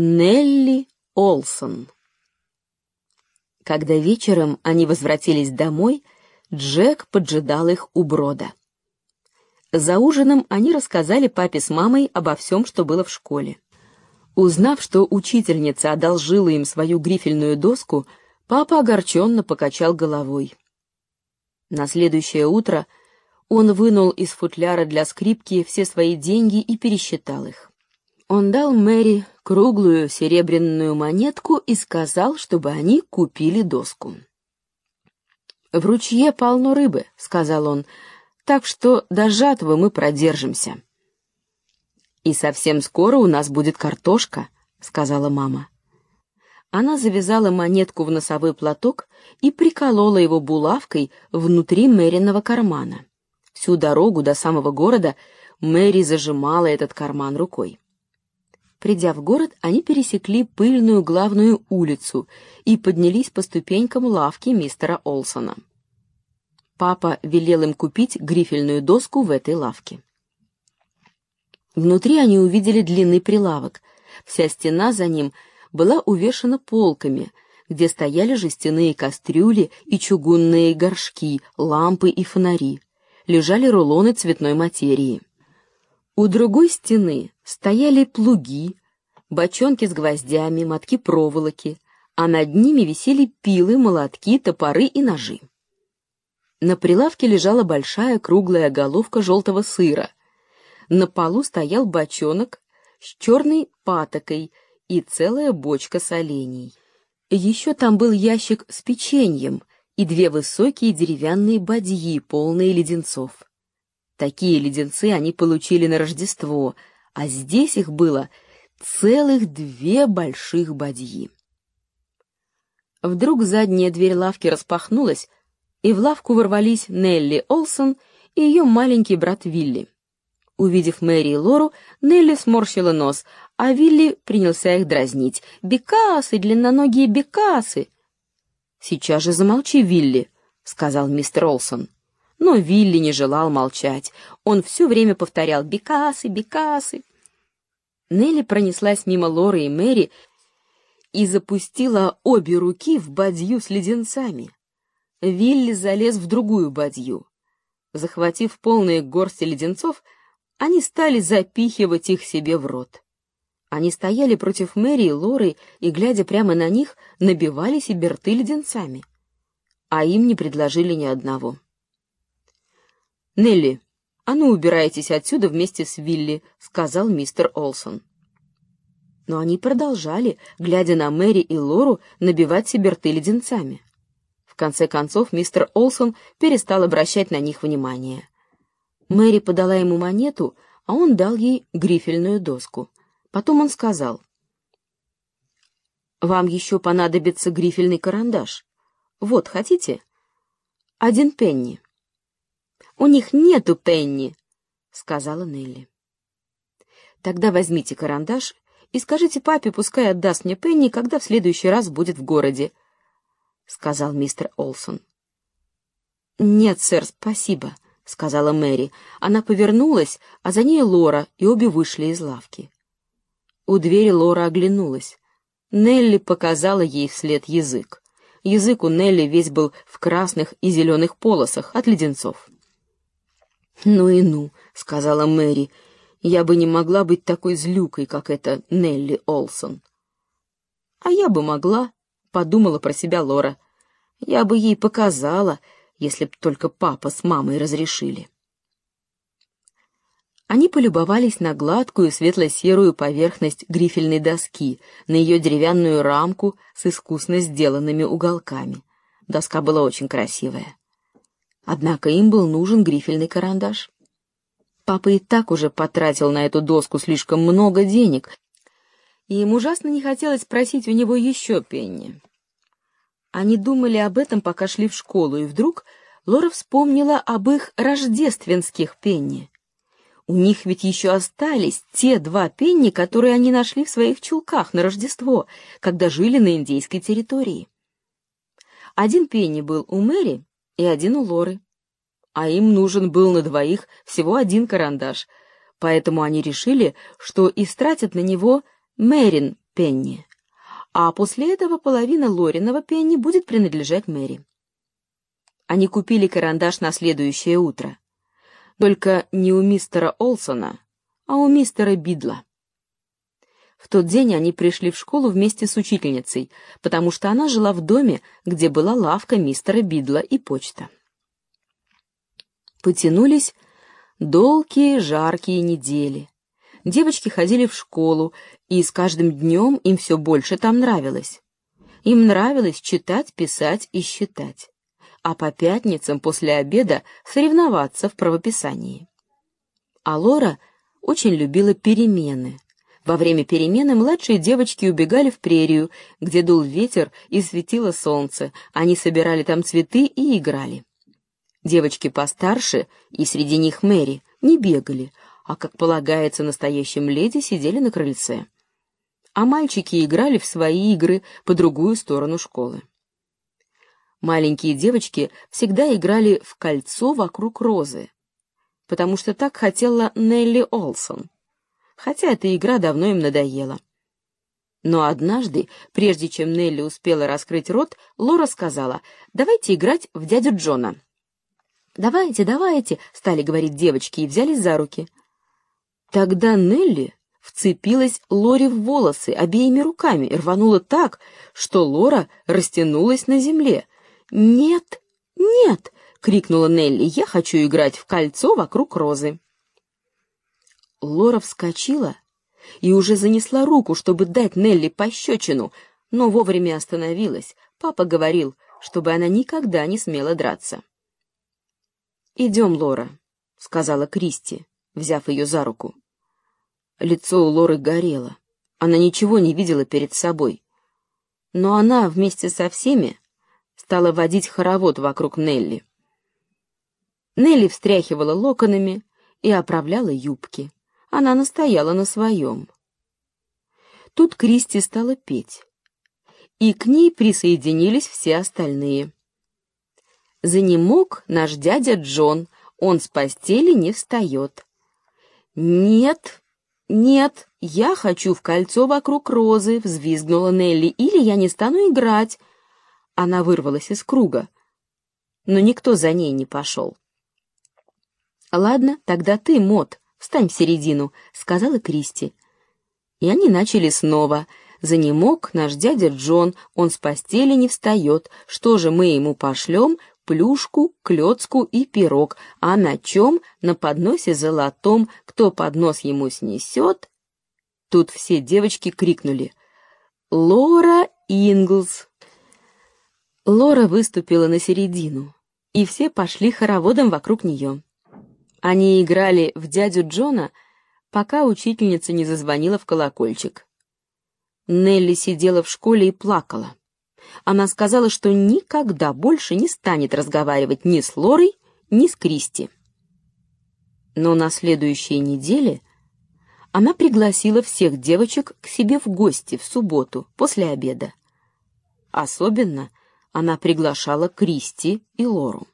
Нелли Олсон Когда вечером они возвратились домой, Джек поджидал их у брода. За ужином они рассказали папе с мамой обо всем, что было в школе. Узнав, что учительница одолжила им свою грифельную доску, папа огорченно покачал головой. На следующее утро он вынул из футляра для скрипки все свои деньги и пересчитал их. Он дал Мэри круглую серебряную монетку и сказал, чтобы они купили доску. «В ручье полно рыбы», — сказал он, — «так что до жатвы мы продержимся». «И совсем скоро у нас будет картошка», — сказала мама. Она завязала монетку в носовой платок и приколола его булавкой внутри Мэриного кармана. Всю дорогу до самого города Мэри зажимала этот карман рукой. Придя в город, они пересекли пыльную главную улицу и поднялись по ступенькам лавки мистера Олсона. Папа велел им купить грифельную доску в этой лавке. Внутри они увидели длинный прилавок. Вся стена за ним была увешана полками, где стояли жестяные кастрюли и чугунные горшки, лампы и фонари. Лежали рулоны цветной материи. У другой стены стояли плуги, бочонки с гвоздями, мотки проволоки, а над ними висели пилы, молотки, топоры и ножи. На прилавке лежала большая круглая головка желтого сыра. На полу стоял бочонок с черной патокой и целая бочка солений. Еще там был ящик с печеньем и две высокие деревянные бадьи, полные леденцов. Такие леденцы они получили на Рождество, а здесь их было целых две больших бадьи. Вдруг задняя дверь лавки распахнулась, и в лавку ворвались Нелли Олсон и ее маленький брат Вилли. Увидев Мэри и Лору, Нелли сморщила нос, а Вилли принялся их дразнить. «Бекасы, длинноногие бекасы!» «Сейчас же замолчи, Вилли», — сказал мистер Олсон. Но Вилли не желал молчать. Он все время повторял «Бекасы, Бекасы». Нелли пронеслась мимо Лоры и Мэри и запустила обе руки в бадью с леденцами. Вилли залез в другую бадью. Захватив полные горсти леденцов, они стали запихивать их себе в рот. Они стояли против Мэри и Лоры и, глядя прямо на них, набивали себе рты леденцами. А им не предложили ни одного. «Нелли, а ну убирайтесь отсюда вместе с Вилли», — сказал мистер Олсон. Но они продолжали, глядя на Мэри и Лору, набивать себе рты леденцами. В конце концов мистер Олсон перестал обращать на них внимание. Мэри подала ему монету, а он дал ей грифельную доску. Потом он сказал, «Вам еще понадобится грифельный карандаш. Вот, хотите? Один пенни». У них нету пенни, сказала Нелли. Тогда возьмите карандаш и скажите папе, пускай отдаст мне пенни, когда в следующий раз будет в городе, сказал мистер Олсон. Нет, сэр, спасибо, сказала Мэри. Она повернулась, а за ней Лора, и обе вышли из лавки. У двери Лора оглянулась. Нелли показала ей вслед язык. Язык у Нелли весь был в красных и зеленых полосах от леденцов. «Ну и ну», — сказала Мэри, — «я бы не могла быть такой злюкой, как эта Нелли Олсон». «А я бы могла», — подумала про себя Лора. «Я бы ей показала, если б только папа с мамой разрешили». Они полюбовались на гладкую светло-серую поверхность грифельной доски, на ее деревянную рамку с искусно сделанными уголками. Доска была очень красивая. Однако им был нужен грифельный карандаш. Папа и так уже потратил на эту доску слишком много денег, и им ужасно не хотелось просить у него еще пенни. Они думали об этом, пока шли в школу, и вдруг Лора вспомнила об их рождественских пенни. У них ведь еще остались те два пенни, которые они нашли в своих чулках на Рождество, когда жили на индейской территории. Один пенни был у Мэри, и один у Лоры. А им нужен был на двоих всего один карандаш, поэтому они решили, что истратят на него Мэрин пенни, а после этого половина Лориного пенни будет принадлежать Мэри. Они купили карандаш на следующее утро. Только не у мистера Олсона, а у мистера Бидла. В тот день они пришли в школу вместе с учительницей, потому что она жила в доме, где была лавка мистера Бидла и почта. Потянулись долгие жаркие недели. Девочки ходили в школу, и с каждым днем им все больше там нравилось. Им нравилось читать, писать и считать, а по пятницам после обеда соревноваться в правописании. А Лора очень любила перемены. Во время перемены младшие девочки убегали в прерию, где дул ветер и светило солнце. Они собирали там цветы и играли. Девочки постарше, и среди них Мэри, не бегали, а, как полагается настоящим леди, сидели на крыльце. А мальчики играли в свои игры по другую сторону школы. Маленькие девочки всегда играли в кольцо вокруг розы, потому что так хотела Нелли Олсон, хотя эта игра давно им надоела. Но однажды, прежде чем Нелли успела раскрыть рот, Лора сказала, «Давайте играть в дядю Джона». «Давайте, давайте», — стали говорить девочки и взялись за руки. Тогда Нелли вцепилась Лоре в волосы обеими руками и рванула так, что Лора растянулась на земле. «Нет, нет!» — крикнула Нелли. «Я хочу играть в кольцо вокруг розы». Лора вскочила и уже занесла руку, чтобы дать Нелли пощечину, но вовремя остановилась. Папа говорил, чтобы она никогда не смела драться. «Идем, Лора», — сказала Кристи, взяв ее за руку. Лицо у Лоры горело. Она ничего не видела перед собой. Но она вместе со всеми стала водить хоровод вокруг Нелли. Нелли встряхивала локонами и оправляла юбки. Она настояла на своем. Тут Кристи стала петь, и к ней присоединились все остальные. Занемог наш дядя Джон, он с постели не встает. «Нет, нет, я хочу в кольцо вокруг розы», — взвизгнула Нелли, «или я не стану играть». Она вырвалась из круга, но никто за ней не пошел. «Ладно, тогда ты, Мот, встань в середину», — сказала Кристи. И они начали снова. «Занемог наш дядя Джон, он с постели не встает. Что же мы ему пошлем? плюшку, клёцку и пирог, а на чем? На подносе золотом, кто поднос ему снесет? Тут все девочки крикнули «Лора Инглс!». Лора выступила на середину, и все пошли хороводом вокруг нее. Они играли в дядю Джона, пока учительница не зазвонила в колокольчик. Нелли сидела в школе и плакала. Она сказала, что никогда больше не станет разговаривать ни с Лорой, ни с Кристи. Но на следующей неделе она пригласила всех девочек к себе в гости в субботу после обеда. Особенно она приглашала Кристи и Лору.